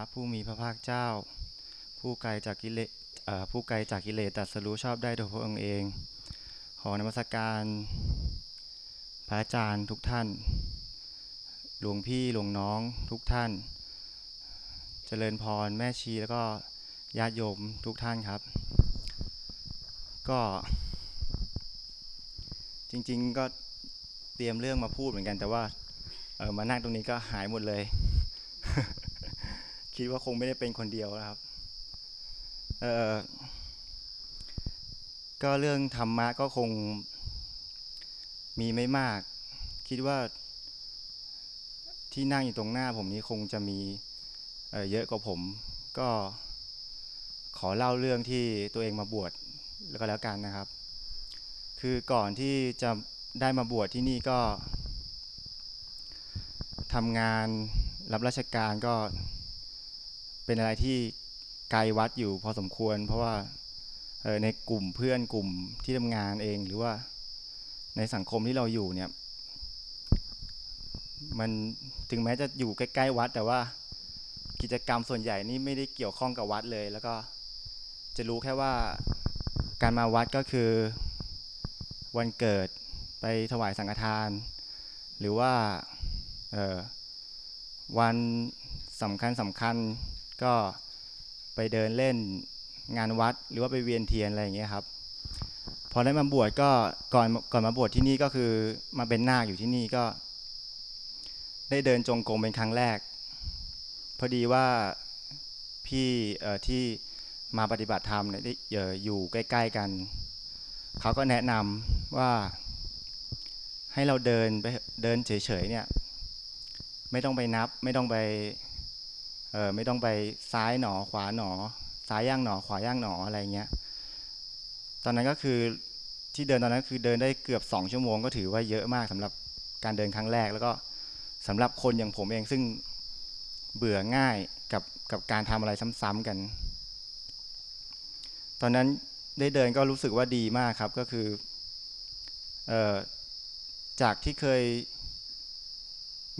ระผู้มีพระภาคเจ้า ผู้ไกลจากกิเลสผู้ไกลจากกิเลสตรัสรู้ชอบได้โดยพระองค์เอง ขอนมัสการ พระอาจารย์ทุกท่าน หลวงพี่หลวงน้องทุกท่าน เจริญพรแม่ชีแล้วก็ญาติโยมทุกท่านครับ ก็จริงๆก็เตรียมเรื่องมาพูดเหมือนกันแต่ว่าเออมานั่งตรงนี้ก็หายหมดเลย คิดว่าคงไม่ได้เป็นคนเดียวนะครับเออก็เรื่องธรรมะก็คงมีไม่มาก คิดว่าที่นั่งอยู่ตรงหน้าผมนี้คงจะมีเเยอะกว่าผม ก็ขอเล่าเรื่องที่ตัวเองมาบวชแล้วก็แล้วกันนะครับ คือก่อนที่จะได้มาบวชที่นี่ก็ทำงานรับราชการก็ เป็นอะไรที่ไกลวัดอยู่พอสมควร เพราะว่าในกลุ่มเพื่อนกลุ่มที่ทำงานเองหรือว่าในสังคมที่เราอยู่เนี่ย มันถึงแม้จะอยู่ใกล้ๆวัด แต่ว่ากิจกรรมส่วนใหญ่นี่ไม่ได้เกี่ยวข้องกับวัดเลย แล้วก็จะรู้แค่ว่าการมาวัดก็คือวันเกิดไปถวายสังฆทาน หรือว่าวันสำคัญสำคัญ ก็ไปเดินเล่นงานวัดหรือว่าไปเวียนเทียนอะไรอย่างเงี้ยครับ พอได้มาบวชก็ก่อนก่อนมาบวชที่นี่ก็คือมาเป็นนาคอยู่ที่นี่ก็ ได้เดินจงกรมเป็นครั้งแรก พอดีว่าพี่เอ่อที่มาปฏิบัติธรรมเนี่ยได้เอ่ออยู่ใกล้ ๆ กันเขาก็แนะนำว่าให้เราเดินไปเดินเฉยๆเนี่ย ไม่ต้องไปนับ ไม่ต้องไป เออไม่ต้องไปซ้ายหนอขวาหนอ ซ้ายย่างหนอ ขวาย่างหนออะไรเงี้ย ตอนนั้นก็คือที่เดินตอนนั้นคือเดินได้เกือบสองชั่วโมงก็ถือว่าเยอะมากสำหรับการเดินครั้งแรก แล้วก็สำหรับคนอย่างผมเองซึ่งเบื่อง่ายกับกับการทำอะไรซ้ำๆกัน ตอนนั้นได้เดินก็รู้สึกว่าดีมากครับก็คือเอ่อจากที่เคย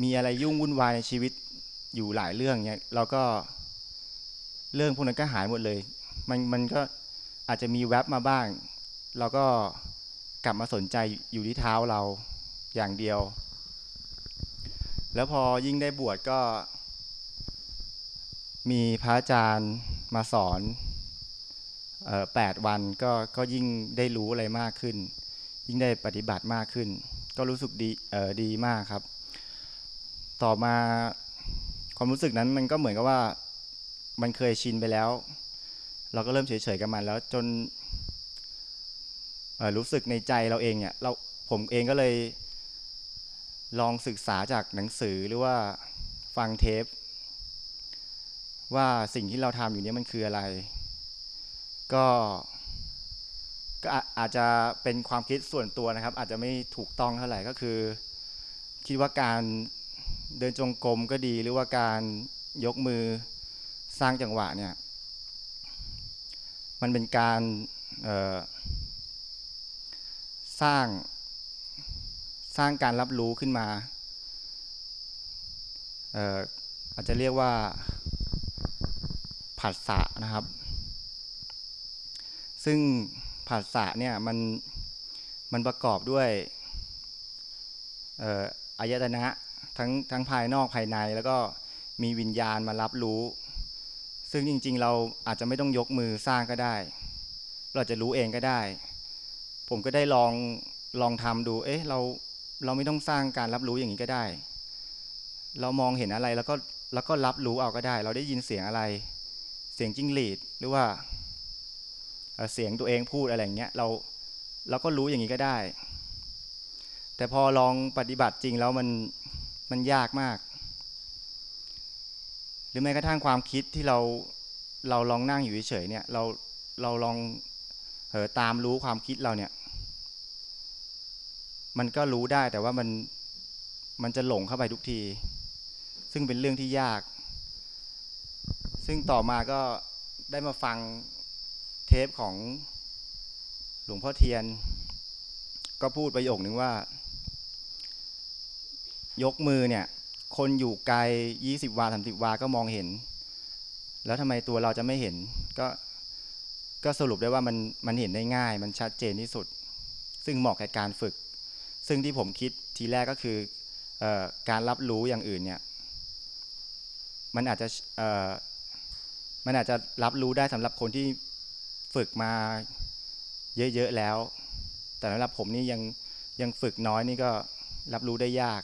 มีอะไรยุ่งวุ่นวายในชีวิต อยู่หลายเรื่องเนี่ยเราก็เรื่องพวกนั้นก็หายหมดเลย มันมันก็อาจจะมีแวบมาบ้าง เราก็กลับมาสนใจอยู่ที่เท้าเราอย่างเดียว แล้วพอยิ่งได้บวชก็ มีพระอาจารย์มาสอนแปดวันก็ก็ยิ่งได้รู้อะไรมากขึ้น ยิ่งได้ปฏิบัติมากขึ้น ก็รู้สึกดีดีมากครับ ต่อมา ความรู้สึกนั้นมันก็เหมือนกับว่ามันเคยชินไปแล้ว เราก็เริ่มเฉยๆกับมันแล้วจนรู้สึกในใจเราเองเนี่ยเราผมเองก็เลยลองศึกษาจากหนังสือหรือว่าฟังเทป ว่าสิ่งที่เราทำอยู่นี้มันคืออะไร ก็ก็อาอาจจะเป็นความคิดส่วนตัวนะครับ อาจจะไม่ถูกต้องเท่าไหร่ก็คือ คิดว่าการ เดินจงกรมก็ดีหรือว่าการยกมือสร้างจังหวะเนี่ยมันเป็นการสร้างสร้างการรับรู้ขึ้นมาเอ่ออาจจะเรียกว่าผัสสะนะครับ ซึ่งผัสสะเนี่ยมันมันประกอบด้วยอ่ออายตนะ ทั้งทั้งภายนอกภายในแล้วก็มีวิญญาณมารับรู้ ซึ่งจริง ๆ เราอาจจะไม่ต้องยกมือสร้างก็ได้ เราจะรู้เองก็ได้ ผมก็ได้ลองลองทำดู เอ๊ะเราเราไม่ต้องสร้างการรับรู้อย่างนี้ก็ได้ เรามองเห็นอะไรแล้วก็แล้วก็รับรู้เอาก็ได้ เราได้ยินเสียงอะไร เสียงจิ้งหรีดหรือว่าเอ่อเสียงตัวเองพูดอะไรอย่างเงี้ยเราเราก็รู้อย่างนี้ก็ได้ แต่พอลองปฏิบัติจริงแล้วมัน มันยากมาก หรือแม้กระทั่งความคิดที่เราเราลองนั่งอยู่เฉยๆเนี่ยเราเราลองเออตามรู้ความคิดเราเนี่ย มันก็รู้ได้แต่ว่ามันมันจะหลงเข้าไปทุกที ซึ่งเป็นเรื่องที่ยาก ซึ่งต่อมาก็ได้มาฟังเทปของหลวงพ่อเทียน ก็พูดประโยคนึงว่า ยกมือเนี่ย คนอยู่ไกลยี่สิบวาสามสิบวาก็มองเห็น แล้วทำไมตัวเราจะไม่เห็น ก็ก็สรุปได้ว่ามันมันเห็นได้ง่าย มันชัดเจนที่สุด ซึ่งเหมาะกับการฝึก ซึ่งที่ผมคิดทีแรกก็คืออการรับรู้อย่างอื่นเนี่ย มันอาจจะมันอาจจะรับรู้ได้สำหรับคนที่ฝึกมาเยอะๆแล้ว แต่สำหรับผมนี่ยังยังฝึกน้อยนี่ก็รับรู้ได้ยาก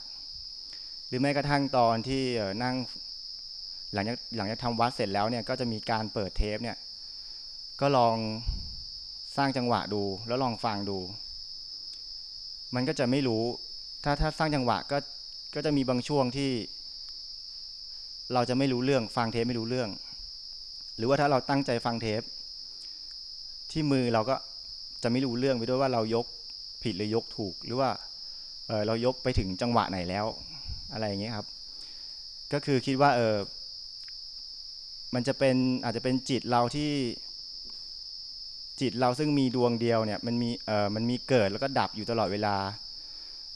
หรือแม้กระทั่งตอนที่นั่งหลังจากหลังจากทำวัดเสร็จแล้วเนี่ยก็จะมีการเปิดเทปเนี่ยก็ลองสร้างจังหวะดู แล้วลองฟังดู มันก็จะไม่รู้ ถ้าถ้าสร้างจังหวะก็ก็จะมีบางช่วงที่ เราจะไม่รู้เรื่องฟังเทปไม่รู้เรื่อง หรือว่าถ้าเราตั้งใจฟังเทป ที่มือเราก็จะไม่รู้เรื่องไปด้วยว่าเรายกผิดหรือยกถูก หรือว่าเเรายกไปถึงจังหวะไหนแล้ว อะไรอย่างเงี้ยครับ ก็คือคิดว่าเออมันจะเป็นอาจจะเป็นจิตเราที่จิตเราซึ่งมีดวงเดียวเนี่ยมันมีเอ่อมันมีเกิดแล้วก็ดับอยู่ตลอดเวลา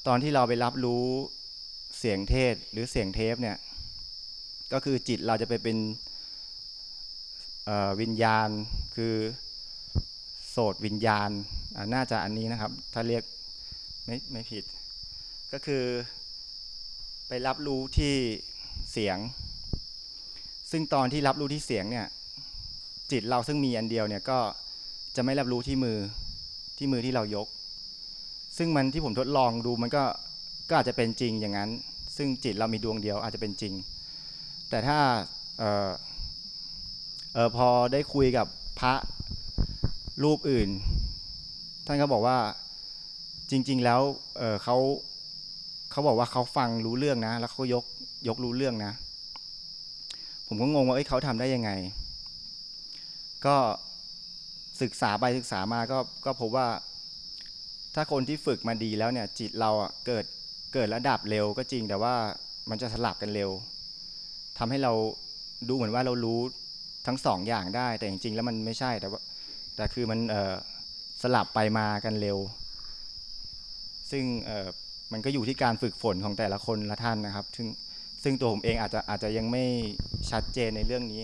ตอนที่เราไปรับรู้เสียงเทศหรือเสียงเทปเนี่ยก็คือจิตเราจะไปเป็นวิญญาณคือโสดวิญญาณน่าจะอันนี้นะครับ ถ้าเรียกไม่ไม่ผิด ก็คือ ไปรับรู้ที่เสียง ซึ่งตอนที่รับรู้ที่เสียงเนี่ย จิตเราซึ่งมีอันเดียวเนี่ยก็จะไม่รับรู้ที่มือที่มือที่เรายก ซึ่งมันที่ผมทดลองดูมันก็ก็อาจจะเป็นจริงอย่างนั้น ซึ่งจิตเรามีดวงเดียวอาจจะเป็นจริง แต่ถ้าเออเออพอได้คุยกับพระรูปอื่น ท่านก็บอกว่าจริง ๆ แล้วเเขา เขาบอกว่าเขาฟังรู้เรื่องนะ แล้วเขายกยกรู้เรื่องนะ ผมก็งงว่าเอ้ยเขาทำได้ยังไง ก็ศึกษาไปศึกษามาก็ก็พบว่า ถ้าคนที่ฝึกมาดีแล้วเนี่ย จิตเราอะเกิดเกิดระดับเร็วก็จริงแต่ว่ามันจะสลับกันเร็วทำให้เราดูเหมือนว่าเรารู้ทั้งสองอย่างได้ แต่จริงๆแล้วมันไม่ใช่แต่ว่าแต่คือมันสลับไปมากันเร็ว ซึ่งเมันก็อยู่ที่การฝึกฝนของแต่ละคนละท่านนะครับ ซึ่งซึ่งตัวผมเองอาจจะอาจจะยังไม่ชัดเจนในเรื่องนี้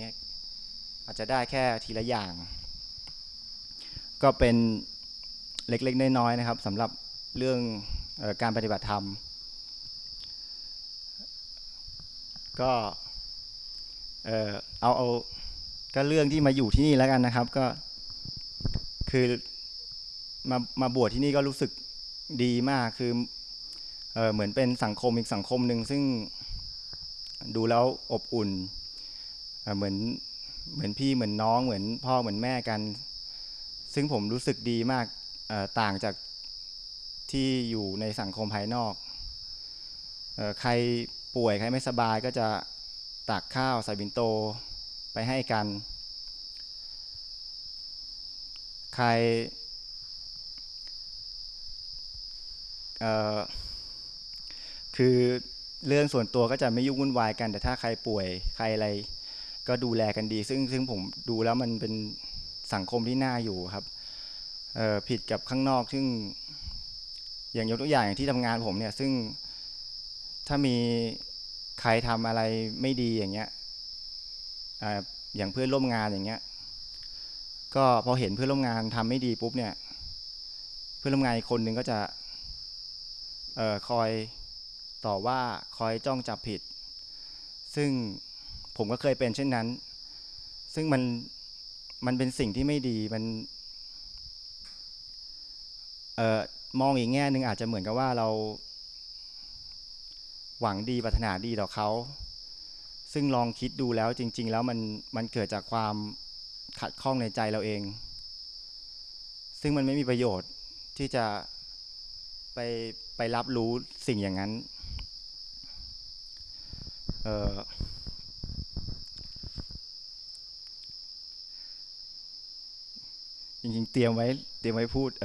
อาจจะได้แค่ทีละอย่าง ก็เป็นเล็กๆน้อยๆนะครับสำหรับเรื่องออการปฏิบัติธรรม ก็เออเอาเอาก็เรื่องที่มาอยู่ที่นี่แล้วกันนะครับก็คือมามาบวชที่นี่ก็รู้สึกดีมากคือ เเหมือนเป็นสังคมอีกสังคมหนึ่งซึ่งดูแล้วอบอุ่นเหมือนเหมือนพี่เหมือนน้องเหมือนพ่อเหมือนแม่กัน ซึ่งผมรู้สึกดีมากต่างจากที่อยู่ในสังคมภายนอกใครป่วยใครไม่สบายก็จะตักข้าวใส่บินโตไปให้กัน ใคร คือเรื่องส่วนตัวก็จะไม่ยุ่งวุ่นวายกัน แต่ถ้าใครป่วยใครอะไรก็ดูแลกันดี ซึ่งซึ่งผมดูแล้วมันเป็นสังคมที่น่าอยู่ครับผิดกับข้างนอก ซึ่ง อย่างยกตัวอย่างอย่างที่ทำงานผมเนี่ย ซึ่งถ้ามีใครทำอะไรไม่ดีอย่างเงี้ยอย่างเพื่อนร่วมงานอย่างเงี้ย ก็พอเห็นเพื่อนร่วมงานทำไม่ดีปุ๊บเนี่ย เพื่อนร่วมงานอีกคนนึงก็จะออคอย ต่อว่าคอยจ้องจับผิด ซึ่งผมก็เคยเป็นเช่นนั้น ซึ่งมันมันเป็นสิ่งที่ไม่ดีมันเอ่อมองอีกแง่หนึ่งอาจจะเหมือนกับว่าเราหวังดีปรารถนาดีต่อเขา ซึ่งลองคิดดูแล้วจริง ๆ แล้วมันมันเกิดจากความขัดข้องในใจเราเอง ซึ่งมันไม่มีประโยชน์ที่จะไปไปรับรู้สิ่งอย่างนั้น จริงๆ เตรียมไว้เตรียมไว้พูดเ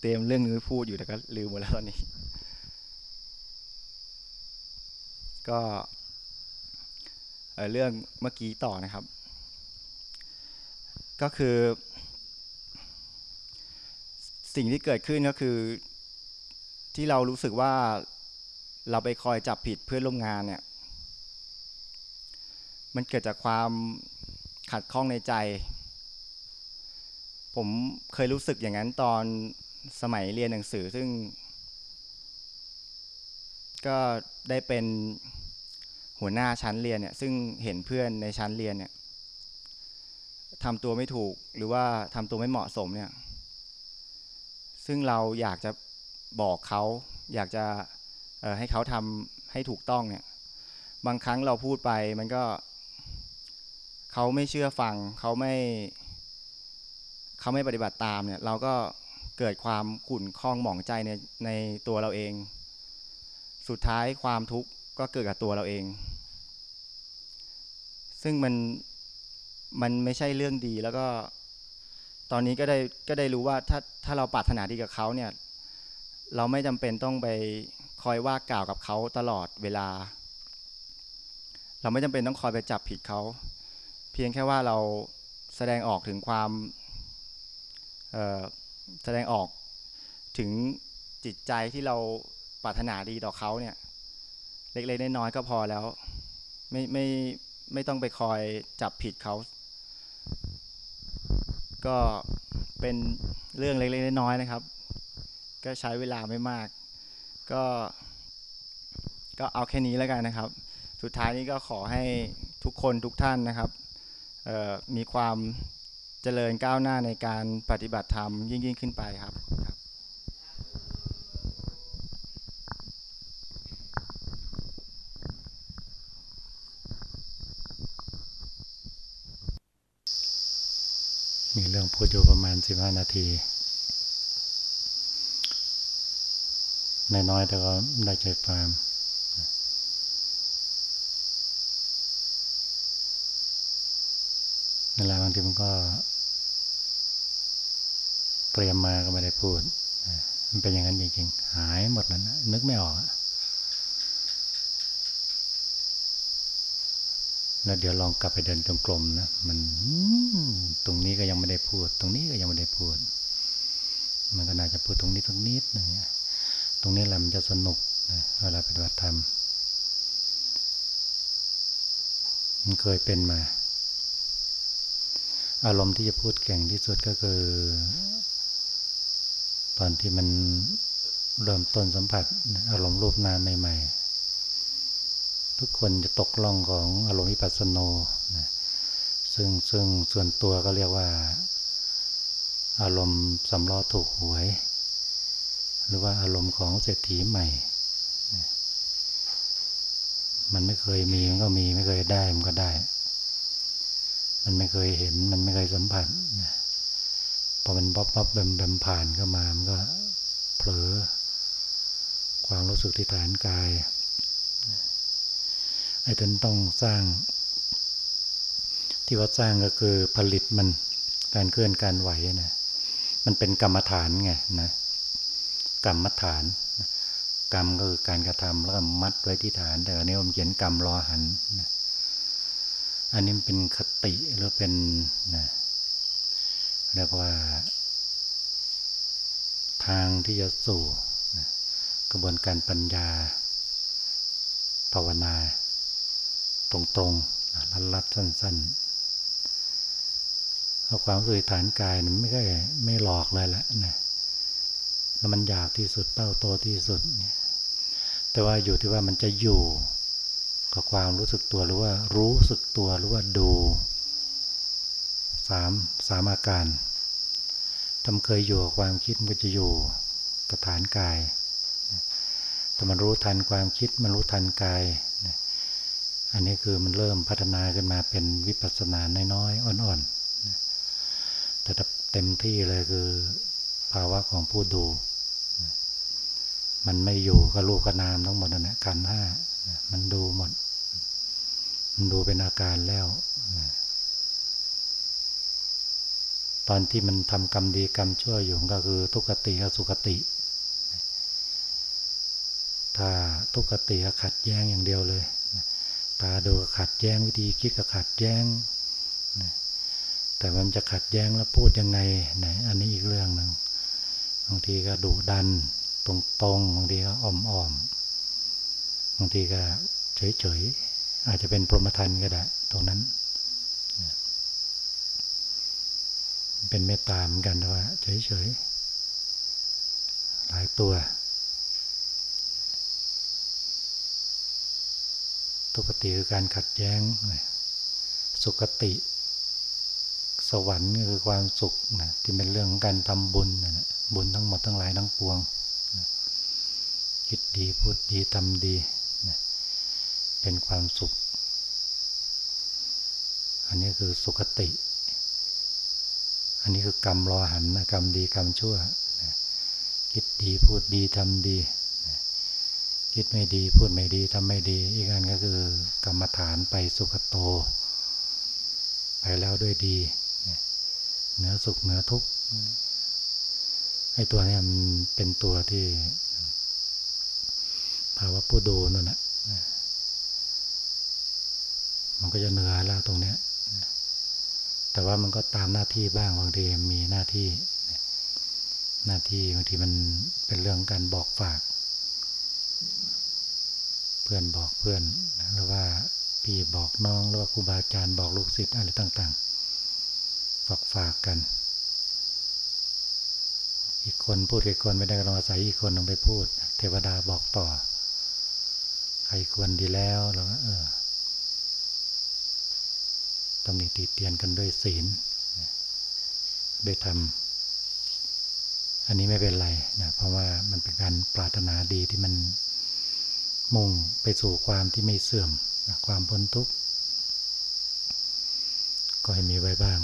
เตรียมเรื่องนี้พูดอยู่แต่ก็ลืมหมดแล้วตอนนี้ ก็เเรื่องเมื่อกี้ต่อนะครับ ก็คือ สิ่งที่เกิดขึ้นก็คือที่เรารู้สึกว่าเราไปคอยจับผิดเพื่อนร่วมงานเนี่ย มันเกิดจากความขัดข้องในใจ ผมเคยรู้สึกอย่างนั้นตอนสมัยเรียนหนังสือซึ่ง ก็ได้เป็นหัวหน้าชั้นเรียนเนี่ยซึ่งเห็นเพื่อนในชั้นเรียนเนี่ยทำตัวไม่ถูกหรือว่าทำตัวไม่เหมาะสมเนี่ย ซึ่งเราอยากจะบอกเขาอยากจะให้เขาทำให้ถูกต้องเนี่ย บางครั้งเราพูดไปมันก็ เขาไม่เชื่อฟังเขาไม่เขาไม่ปฏิบัติตามเนี่ยเราก็เกิดความขุ่นข้องหมองใจในในตัวเราเอง สุดท้ายความทุกข์ก็เกิดกับตัวเราเอง ซึ่งมันมันไม่ใช่เรื่องดีแล้วก็ ตอนนี้ก็ได้ก็ได้รู้ว่าถ้าถ้าเราปรารถนาดีกับเขาเนี่ย เราไม่จำเป็นต้องไปคอยว่ากล่าวกับเขาตลอดเวลา เราไม่จำเป็นต้องคอยไปจับผิดเขา พียงแค่ว่าเราแสดงออกถึงความแสดงออกถึงจิตใจที่เราปรารถนาดีต่อเขาเนี่ย เล็กๆน้อยๆก็พอแล้ว ไม่ไม่ไม่ต้องไปคอยจับผิดเขา ก็เป็นเรื่องเล็กๆน้อยๆนะครับ ก็ใช้เวลาไม่มาก ก็ก็เอาแค่นี้แล้วกันนะครับ สุดท้ายนี้ก็ขอให้ทุกคนทุกท่านนะครับ มีความเจริญก้าวหน้าในการปฏิบัติธรรมยิ่งยิ่งขึ้นไปครับมีเรื่องพูดอยู่ประมาณสิบห้านาทีในน้อยแต่ก็ได้ใจความ เวลาบางทีมันก็เตรียมมาก็ไม่ได้พูด มันเป็นอย่างนั้นจริงๆ หายหมดแล้วนะนึกไม่ออก แล้วเดี๋ยวลองกลับไปเดินจงกรมนะ มันตรงนี้ก็ยังไม่ได้พูด ตรงนี้ก็ยังไม่ได้พูด มันก็น่าจะพูดตรงนี้ตรงนิดนึงตรงนี้แหละมันจะสนุกนะเวลาปฏิบัติธรรม มันเคยเป็นมา อารมณ์ที่จะพูดเก่งที่สุดก็คือ ตอนที่มันเริ่มต้นสัมผัสอารมณ์รูปนามใหม่ๆ ทุกคนจะตกล่องของอารมณ์วิปัสสโนนะซึ่งซึ่งส่วนตัวก็เรียกว่า อารมณ์สำล้อถูกหวย หรือว่าอารมณ์ของเศรษฐีใหม่ มันไม่เคยมีมันก็มีไม่เคยได้มันก็ได้ มันไม่เคยเห็น มันไม่เคยสัมผัสพอมันบ๊อบบ๊อบเบมเบมผ่านเข้ามา มันก็เผลอ ความรู้สึกที่ฐานกาย ไอ้ตนต้องสร้าง ที่ว่าสร้างก็คือผลิตมัน การเคลื่อนการไหวนะ มันเป็นกรรมฐานไงนะ กรรมฐาน กรรมก็คือการกระทำแล้วก็มัดไว้ที่ฐาน แต่อันนี้ผมเขียนกรรมรอหันนะ อันนี้เป็นคติหรือเป็นนะเรียกว่า ทางที่จะสู่นะกระบวนการปัญญา ภาวนา ตรงๆรัดๆสั้นๆเอาความสุขฐานกายมันไม่ใช่ไม่หลอกเลยแหละนะแล้วมันอยากที่สุดเป้าโตที่สุดเนี่ยแต่ว่าอยู่ที่ว่ามันจะอยู่ กับความรู้สึกตัวหรือว่ารู้สึกตัวหรือว่าดูสามสามอาการทำเคยอยู่กับความคิดมันจะอยู่กับฐานกายแต่มันรู้ทันความคิดมันรู้ทันกายอันนี้คือมันเริ่มพัฒนาขึ้นมาเป็นวิปัสสนาน้อยๆอ่อนๆแต่เต็มที่เลยคือภาวะของผู้ดู มันไม่อยู่กับรูปกับนามทั้งหมดนั่นแหละขันห้ามันดูหมด มันดูเป็นอาการแล้ว ตอนที่มันทำกรรมดีกรรมชั่วอยู่ก็คือทุกขติกับสุขติ ถ้าทุกขติขัดแย้งอย่างเดียวเลยตาดูขัดแย้งวิธีคิดก็ขัดแย้ง แต่มันจะขัดแย้งแล้วพูดยังไงไหนอันนี้อีกเรื่องหนึ่งบางทีก็ดุดัน ตรงๆบางทีก็อ่อมๆบางทีก็เฉยๆอาจจะเป็นพรหมทันก็ได้ตรงนั้นเป็นเมตตาเหมือนกันว่าเฉยๆหลายตัวทุกติคือการขัดแย้ง สุขติ สวรรค์คือความสุขนะที่เป็นเรื่องของการทำบุญนะบุญทั้งหมดทั้งหลายทั้งปวง คิดดีพูดดีทำดีนะเป็นความสุข อันนี้คือสุขติ อันนี้คือกรรมรอหันนะกรรมดีกรรมชั่วนะคิดดีพูดดีทำดีคิดไม่ดีพูดไม่ดีทำไม่ดี อีกอันก็คือกรรมฐานไปสุขโต ไปแล้วด้วยดีเหนือสุขเหนือทุกข์ไอ้ตัวนี้มันเป็นตัวที่ ภาวะผู้ดูนั่นแหละมันก็จะเหนือแล้วตรงเนี้ยแต่ว่ามันก็ตามหน้าที่บ้างบางทีมีหน้าที่ หน้าที่บางทีมันเป็นเรื่องการบอกฝาก เพื่อนบอกเพื่อนหรือว่าพี่บอกน้องหรือว่าครูบาอาจารย์บอกลูกศิษย์อะไรต่าง ๆ ฝากฝากกัน อีกคนพูดอีกคนไม่ได้ก็ต้องอาศัยอีกคนต้องไปพูด เทวดาบอกต่อ ใครควรดีแล้วเราก็เออตำหนิตีเตียนกันด้วยศีลด้วยธรรม อันนี้ไม่เป็นไรนะเพราะว่ามันเป็นการปรารถนาดีที่มันมุ่งไปสู่ความที่ไม่เสื่อมความพ้นทุกข์ก็ให้มีไว้บ้าง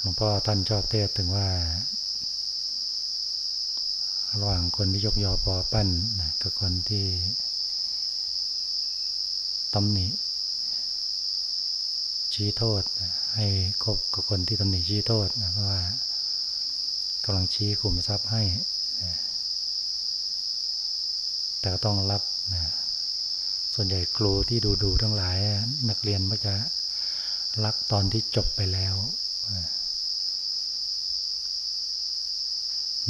หลว งพ่อท่านชอบเทศถึงว่า ระหว่างคนที่ยกยอปอปั้นกับคนที่ตำหนิชี้โทษ ให้คบกับคนที่ตำหนิชี้โทษเพราะว่ากำลังชี้ขุมทรัพย์ให้ แต่ต้องรับนะส่วนใหญ่ครูที่ดูดูทั้งหลาย นักเรียนมักจะรักตอนที่จบไปแล้ว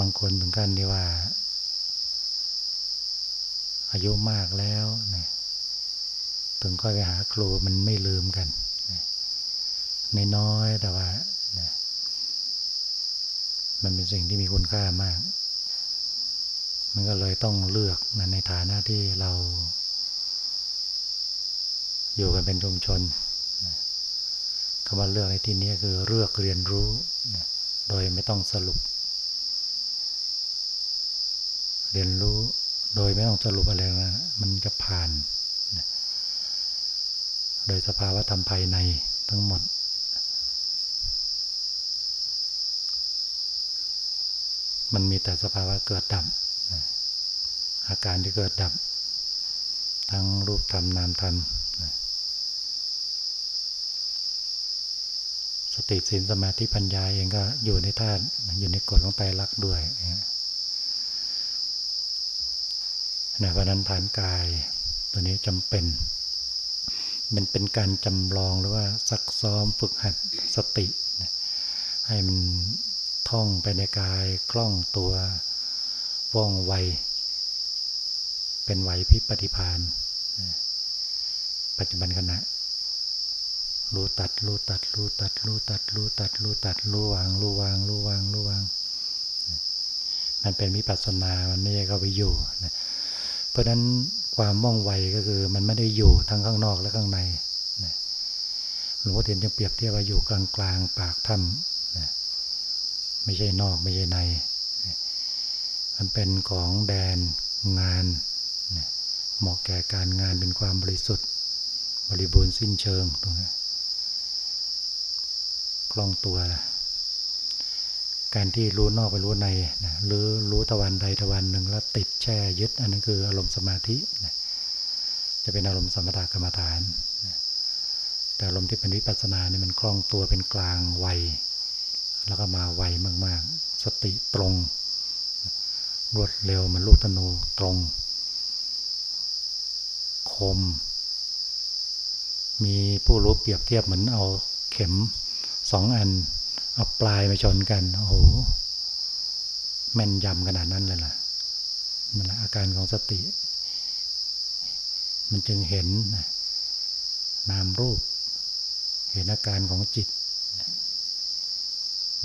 บางคนถึงกันที่ว่า อายุมากแล้วนะถึงค่อยไปหาครูมันไม่ลืมกันนน้อยแต่ว่ามันเป็นสิ่งที่มีคุณค่ามาก มันก็เลยต้องเลือกนะในฐานะที่เรา อยู่กันเป็นชุมชนคำว่าเลือกในที่นี้คือเลือกเรียนรู้โดยไม่ต้องสรุป เรียนรู้โดยไม่ต้องสรุปอะไรนะ มันจะผ่าน โดยสภาวะธรรมภายในทั้งหมด มันมีแต่สภาวะเกิดดับ อาการที่เกิดดับ ทั้งรูปธรรมนามธรรมสติสินสมาธิปัญญาเองก็อยู่ในธาตุอยู่ในกฎของไตรลักษณ์ด้วย นวันนั้นฐานกายตัวนี้จำเป็น มันเป็นการจำลองหรือว่าซักซ้อมฝึกหัดสติให้มันท่องไปในกายคล่องตัวว่องไว เป็นไหวพิปฏิพานปัจจุบันขณะรู้ตัดรู้ตัดรู้ตัดรู้ตัดรู้ตัดรู้ตัดรู้วางรู้วางรู้วางรู้วาง มันเป็นมิปัสสนา มันไม่ใช่เข้าไปอยู่ เพราะนั้นความว่องไวก็คือ มันไม่ได้อยู่ทั้งข้างนอกและข้างในหลวงพ่อเทียนจะเปรียบเทียบว่าอยู่กลางกลางปากถ้ำไม่ใช่นอกไม่ใช่ใน มันเป็นของแดนงานเหมาะแก่การงานเป็นความบริสุทธิ์ บริบูรณ์สิ้นเชิงตรงนี้คล่องตัวละ การที่รู้นอกไปรู้ในนะหรือรู้ตะวันใดตะวันหนึ่งแล้วติดแช่ยึด อันนั้นคืออารมณ์สมาธินะจะเป็นอารมณ์สมถกรรมฐานนะแต่อารมณ์ที่เป็นวิปัสสนานี่มันคล่องตัวเป็นกลางไวแล้วก็มาไวมาก ๆ สติตรง รวดเร็วมันลูกธนูตรง คม มีผู้รู้เปรียบเทียบเหมือนเอาเข็มสองอัน เอาปลายมาชนกัน โอ้โห แม่นยำขนาดนั้นเลยล่ะนั่นแหละอาการของสติ มันจึงเห็นนามรูป เห็นอาการของจิต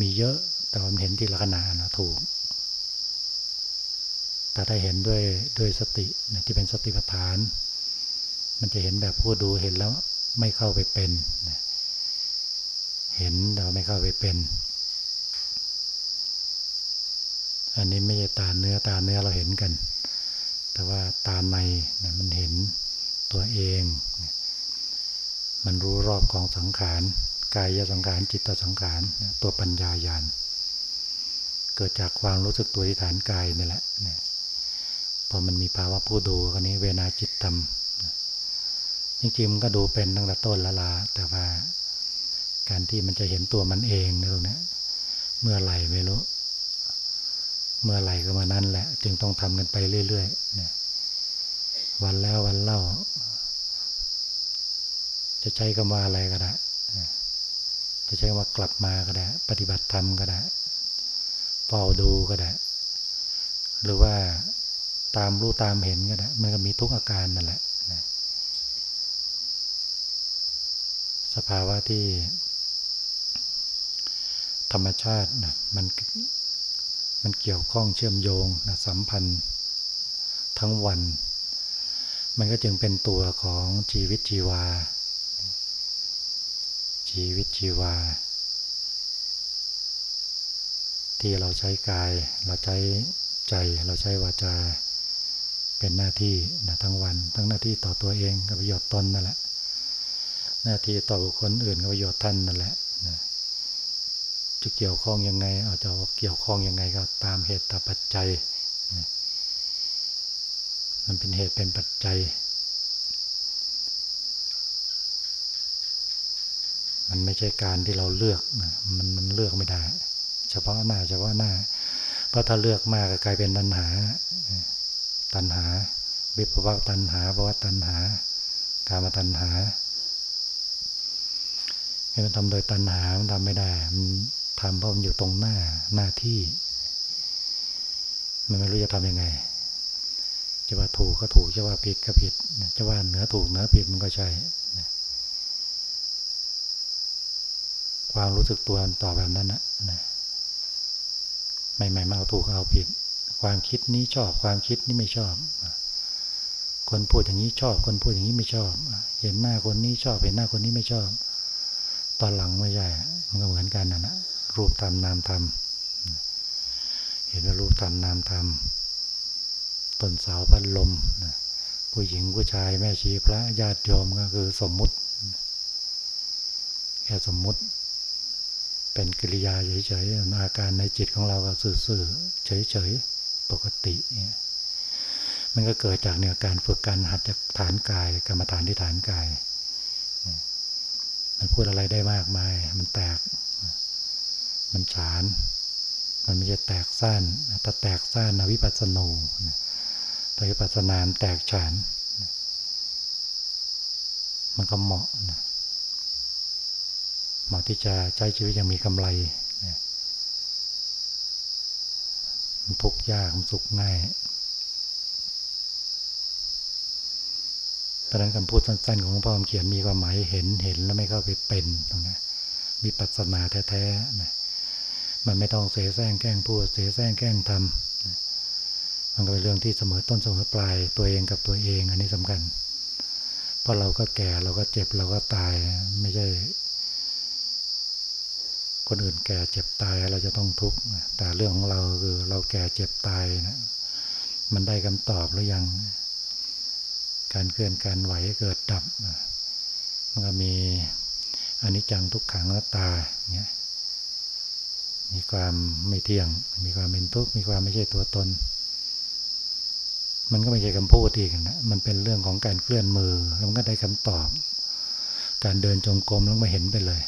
มีเยอะแต่มันเห็นทีละขณะนะถูก แต่ถ้าเห็นด้วยด้วยสติที่เป็นสติปัฏฐาน มันจะเห็นแบบผู้ดูเห็นแล้วไม่เข้าไปเป็น เห็นแต่ไม่เข้าไปเป็น อันนี้ไม่ใช่ตาเนื้อตาเนื้อเราเห็นกัน แต่ว่าตาในเนี่ยมันเห็นตัวเอง มันรู้รอบของสังขารกายสังขารจิตสังขารตัวปัญญาญาณเกิดจากความรู้สึกตัวที่ฐานกายนี่แหละเนี่ยพอมันมีภาวะผู้ดูคนนี้เวนาจิตธรรมจริงๆมันก็ดูเป็นตั้งแต่ต้นละลาแต่ว่า การที่มันจะเห็นตัวมันเองในตรงนี้เมื่อไหร่ไม่รู้ เมื่อไหร่ก็มานั้นแหละ จึงต้องทำกันไปเรื่อยๆเนี่ยวันแล้ววันเล่า จะใช้คำว่าอะไรก็ได้จะใช้คำว่ากลับมาก็ได้ ปฏิบัติธรรมก็ได้เฝ้าดูก็ได้ หรือว่าตามรู้ตามเห็นก็ได้มันก็มีทุกอาการนั่นแหละสภาวะที่ รรมชาตินะมันมันเกี่ยวข้องเชื่อมโยงนะสัมพันธ์ทั้งวัน มันก็จึงเป็นตัวของชีวิตชีวา ชีวิตชีวา ที่เราใช้กาย เราใช้ใจเราใช้วาจา เป็นหน้าที่นะทั้งวัน ทั้งหน้าที่ต่อตัวเองกับประโยชน์ตนนั่นแหละหน้าที่ต่อบุคคลอื่นกับประโยชน์ท่านนั่นแหละนะ จะเกี่ยวข้องยังไง เอาจะเกี่ยวข้องยังไงก็ตามเหตุตามปัจจัย มันเป็นเหตุเป็นปัจจัย มันไม่ใช่การที่เราเลือกมันมันเลือกไม่ได้ เฉพาะหน้าเฉพาะหน้า เพราะถ้าเลือกมากก็กลายเป็นตัณหา ตัณหาวิปวัตตัณหาภวะตัณหา การมาตัณหามันทำโดยตัณหา มันทำไม่ได้ มัน ทำเพราะมันอยู่ตรงหน้าหน้าที่ มันไม่รู้จะทำยังไง จะว่าถูกก็ถูกจะว่าผิดก็ผิดจะว่าเหนือถูกเหนือผิดมันก็ใช่ความรู้สึกตัวต่อแบบนั้นนะไม่ไม่มาเอาถูกเอาผิด ความคิดนี้ชอบความคิดนี้ไม่ชอบ คนพูดอย่างนี้ชอบ คนพูดอย่างนี้ไม่ชอบ เห็นหน้าคนนี้ชอบเห็นหน้าคนนี้ไม่ชอบ ตอนหลังไม่ใช่มันก็เหมือนกันนะนะ รูปธรรมนามธรรม เห็นว่ารูปธรรมนามธรรม ต้นเสาพัดลมผู้หญิงผู้ชายแม่ชีพระญาติโยมก็คือสมมุติ แค่สมมุติ เป็นกิริยาเฉยๆอาการในจิตของเราก็สื่อๆเฉยๆปกติมันก็เกิดจากเนี่ยการฝึกการหัดจากฐานกาย กรรมฐานที่ฐานกาย มันพูดอะไรได้มากมาย มันแตก มันฉาน มันไม่จะแตกสั้นถ้าแตกสั้นนะวิปัสสนูแต่วิปัสสนานแตกฉานมันก็เหมาะนะเหมาะที่จะใช้ชีวิตยังมีกำไรมันทุกยากมันสุขง่ายตอนนั้นคำพูดสั้น ๆ ของหลวงพ่อเขียนมีความหมายเห็นเห็นแล้วไม่เข้าไปเป็นตรงนี้มีปัสนาแท้ๆนะ มันไม่ต้องเสแสร้งแกล้งพูดเสแสร้งแกล้งทำมันก็เป็นเรื่องที่เสมอต้นเสมอปลายตัวเองกับตัวเองอันนี้สำคัญ เพราะเราก็แก่เราก็เจ็บเราก็ตายไม่ใช่ คนอื่นแก่เจ็บตายเราจะต้องทุกข์แต่เรื่องของเราคือเราแก่เจ็บตายนะมันได้คำตอบหรือยัง การเคลื่อนการไหวเกิดดับมันก็มีอันนี้จังทุกขังนัตตาเนี่ย มีความไม่เที่ยง มีความเป็นทุกข์ มีความไม่ใช่ตัวตน มันก็ไม่ใช่คำพูดอีกนะ มันเป็นเรื่องของการเคลื่อนมือ แล้วมันก็ได้คำตอบ การเดินจงกรมแล้วมาเห็นไปเลย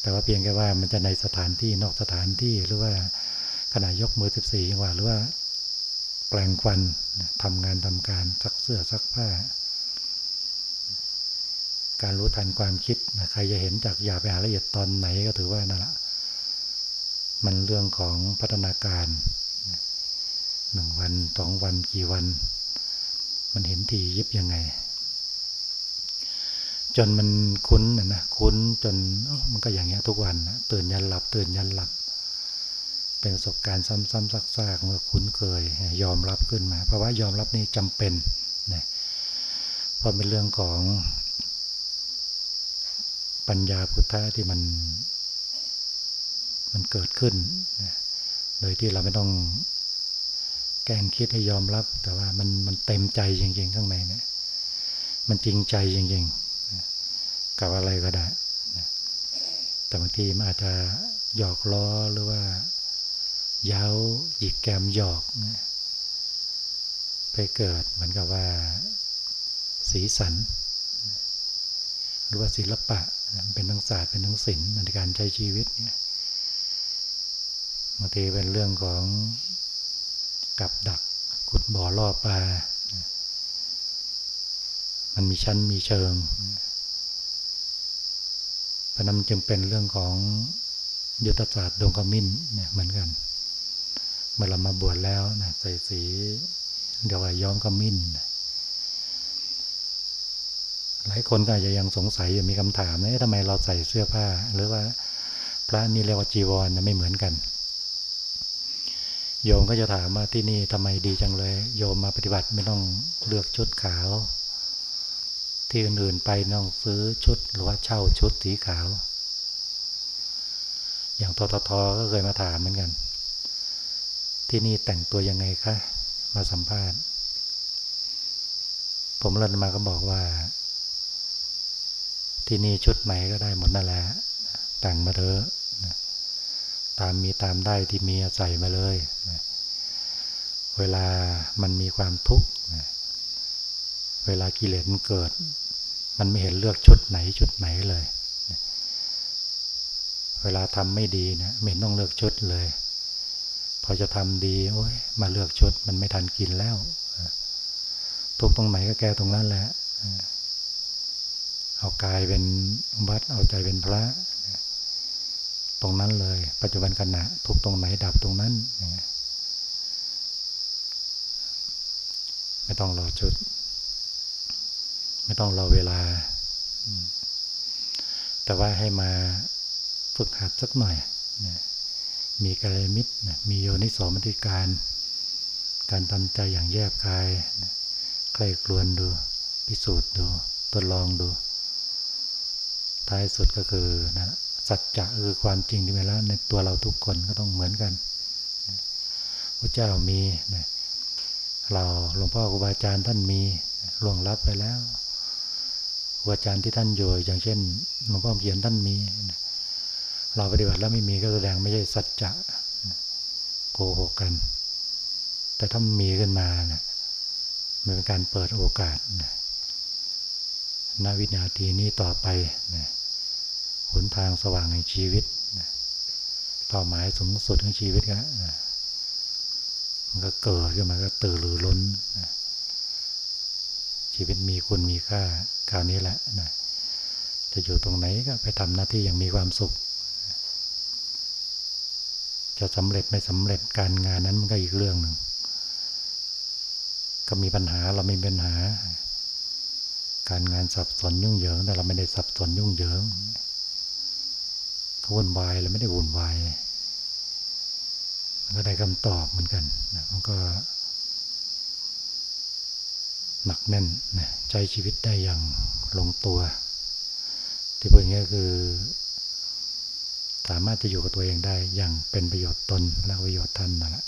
แต่ว่าเพียงแค่ว่ามันจะในสถานที่นอกสถานที่หรือว่าขณะยกมือสิบสี่จังหวะหรือว่าแปลงควันทำงานทำการซักเสื้อซักผ้า การรู้ทันความคิดใครจะเห็นจากอย่าไปหาละเอียดตอนไหนก็ถือว่านั่นแหละ มันเรื่องของพัฒนาการหนึ่งวันสองวันกี่วัน มันเห็นทียิบยังไง จนมันคุ้นนะนะคุ้นจนมันก็อย่างเงี้ยทุกวันนะตื่นยันหลับ ตื่นยันหลับ เป็นประสบการณ์ซ้ำๆซากๆเมื่อคุ้นเคย ยอมรับขึ้นมา เพราะว่ายอมรับนี่จำเป็นนะเพราะเป็นเรื่องของปัญญาพุทธะที่มัน มันเกิดขึ้น โดยที่เราไม่ต้องแกล้งคิดให้ยอมรับ แต่ว่ามันมันเต็มใจจริงๆข้างในเนี่ย มันจริงใจจริงๆกับอะไรก็ได้ แต่บางทีมันอาจจะหยอกล้อหรือว่า เย้าหยิกแกมหยอก ไปเกิดเหมือนกับว่า สีสัน หรือว่าศิลปะเป็นทั้งศาสตร์เป็นทั้งศิลป์ในการใช้ชีวิตเนี่ย บางทีเป็นเรื่องของกับดักขุดบ่อล่อปลา มันมีชั้นมีเชิงพนันจึงเป็นเรื่องของยุทธศาสตร์ดงกมิ้นเนี่ยเหมือนกัน เมื่อเรามาบวชแล้วนะใส่สีเดี๋ยวย้อมกมิ้น หลายคนก็อาจจะยังสงสัยยังมีคำถามนะทำไมเราใส่เสื้อผ้า หรือว่าพระนี่เรียกว่าจีวรนะไม่เหมือนกัน โยมก็จะถามว่าที่นี่ทำไมดีจังเลย โยมมาปฏิบัติไม่ต้องเลือกชุดขาว ที่อื่นๆไปต้องซื้อชุดหรือว่าเช่าชุดสีขาว อย่างทททก็เคยมาถามเหมือนกัน ที่นี่แต่งตัวยังไงคะมาสัมภาษณ์ ผมรันมาก็บอกว่า ที่นี่ชุดไหนก็ได้หมดนั่นแหละแต่งมาเถอะ ตามมีตามได้ที่มีใส่มาเลยเวลามันมีความทุกข์เวลากิเลสมันเกิด มันไม่เห็นเลือกชุดไหนชุดไหนเลยเวลาทำไม่ดีนะไม่ต้องเลือกชุดเลย พอจะทำดีโอ้ยมาเลือกชุดมันไม่ทันกินแล้ว ทุกตรงไหนก็แก้ตรงนั้นแหละเอากายเป็นวัดเอาใจเป็นพระ ตรงนั้นเลย ปัจจุบันขณะทุกตรงไหนดับตรงนั้น ไม่ต้องรอชุด ไม่ต้องรอเวลา แต่ว่าให้มาฝึกหัดสักหน่อย มีกระมิตรมีโยนิสมติการ การทำใจอย่างแยบคายใกล้กลวนดู พิสูจน์ดู ทดลองดู ท้ายสุดก็คือนะ สัจจะคือความจริงที่มีแล้วในตัวเราทุกคนก็ต้องเหมือนกันพระเจ้ามีเราหลวงพ่อครูบาอาจารย์ท่านมีล่วงลับไปแล้วครูอาจารย์ที่ท่านอยู่อย่างเช่นหลวงพ่อเขียนท่านมี เราปฏิบัติแล้วไม่มีก็แสดงไม่ใช่สัจจะโกหกกัน แต่ถ้ามีขึ้นมาเนี่ยมันเป็นการเปิดโอกาสณวินาทีนี้ต่อไป หนทางสว่างในชีวิตเป้าหมายสูงสุดของชีวิตก็มันก็เกิดขึ้นมาก็ตื่นหรือล้นชีวิตมีคุณมีค่าคราวนี้แหละนะจะอยู่ตรงไหนก็ไปทำหน้าที่อย่างมีความสุข จะสำเร็จไม่สำเร็จการงานนั้นมันก็อีกเรื่องหนึ่งก็มีปัญหาเราไม่มีปัญหา การงานสับสนยุ่งเหยิงแต่เราไม่ได้สับสนยุ่งเหยิง เขาวุ่นวายเราไม่ได้วุ่นวายมันก็ได้คำตอบเหมือนกันนะมันก็ หนักแน่นนะใช้ชีวิตได้อย่างลงตัว ที่พูดอย่างนี้คือ สามารถจะอยู่กับตัวเองได้อย่างเป็นประโยชน์ตนและประโยชน์ท่านนั่นแหละ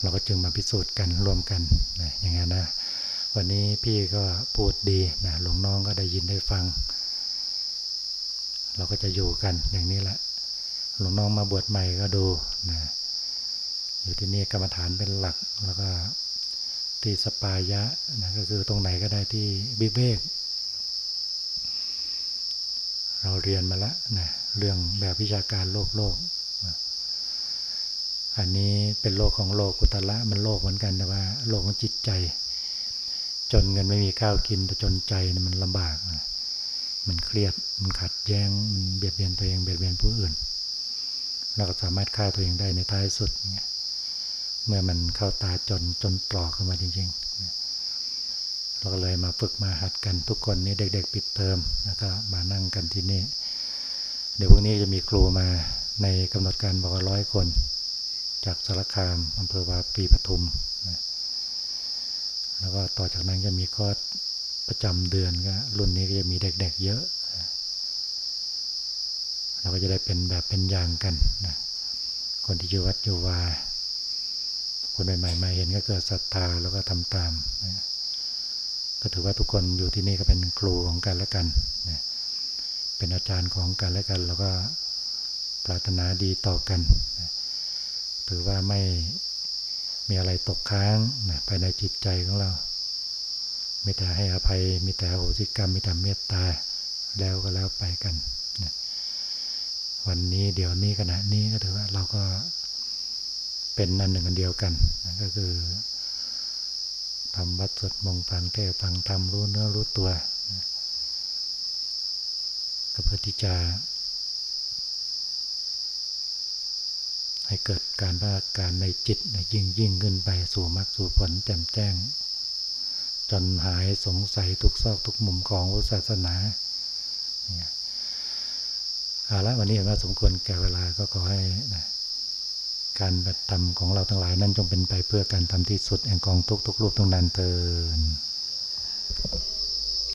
เราก็จึงมาพิสูจน์กันรวมกันนะอย่างนี้นนะวันนี้พี่ก็พูดดีนะหลวงน้องก็ได้ยินได้ฟัง เราก็จะอยู่กันอย่างนี้แหละ หลวงน้องมาบวชใหม่ก็ดูนะอยู่ที่นี่กรรมฐานเป็นหลักแล้วก็ที่สปายะนะก็คือตรงไหนก็ได้ที่บิเบก เราเรียนมาแล้วนะเรื่องแบบวิชาการโลกโลก อันนี้เป็นโลกของโลกกุตละมันโลกเหมือนกันแต่ว่า โลกของจิตใจ จนเงินไม่มีข้าวกินแต่จนใจมันลำบาก มันเครียดมันขัด แย้งมันเบียดเบียนตัวเองเบียดเบียนผู้อื่น เราก็สามารถฆ่าตัวเองได้ในท้ายสุดเมื่อมันเข้าตาจนจนตรอกขึ้นมาจริงๆเราก็เลยมาฝึกมาหัดกันทุกคนนี่เด็ก ๆ ปิดเทอมแล้วก็มานั่งกันที่นี่ เดี๋ยวพรุ่งนี้จะมีครูมาในกำหนดการบอกว่าร้อยคน จากสารคามอำเภอวาปีปทุมแล้วก็ต่อจากนั้นจะมีคอร์สประจำเดือนก็รุ่นนี้ก็จะมีเด็ก ๆ เยอะ เราก็จะได้เป็นแบบเป็นอย่างกันนะคนที่อยู่วัดอยู่วาคนใหม่ๆมาเห็นก็เกิดศรัทธาแล้วก็ทำตามนะก็ถือว่าทุกคนอยู่ที่นี่ก็เป็นครูของกันและกันนะเป็นอาจารย์ของกันและกันแล้วก็ปรารถนาดีต่อกันนะถือว่าไม่มีอะไรตกค้างนะภายในจิตใจของเรา มีแต่ให้อภัย มีแต่โหสิกรรม มีแต่เมตตา แล้วก็แล้วไปกัน วันนี้เดี๋ยวนี้ขณะนี้ก็ถือว่าเราก็เป็นนันหนึ่งอันเดียวกันนะก็คือทำวัดสวดมงฟังเทศฟังธรรมรู้เนื้อรู้ตัวนะก็เพื่อที่จะให้เกิดการพัฒนาการในจิตยิ่งยิ่งขึ้นไปสู่มรรคสู่ผลแจ่มแจ้ง จนหายสงสัยทุกซอกทุกมุมของศาสนาเนี่ย เอาละวันนี้เห็นว่าสมควรแก่เวลาก็ขอให้นะการปฏิธรรมของเราทั้งหลายนั้นจงเป็นไปเพื่อการทำที่สุดแห่งกองทุกทุกรูปทุกนานเติน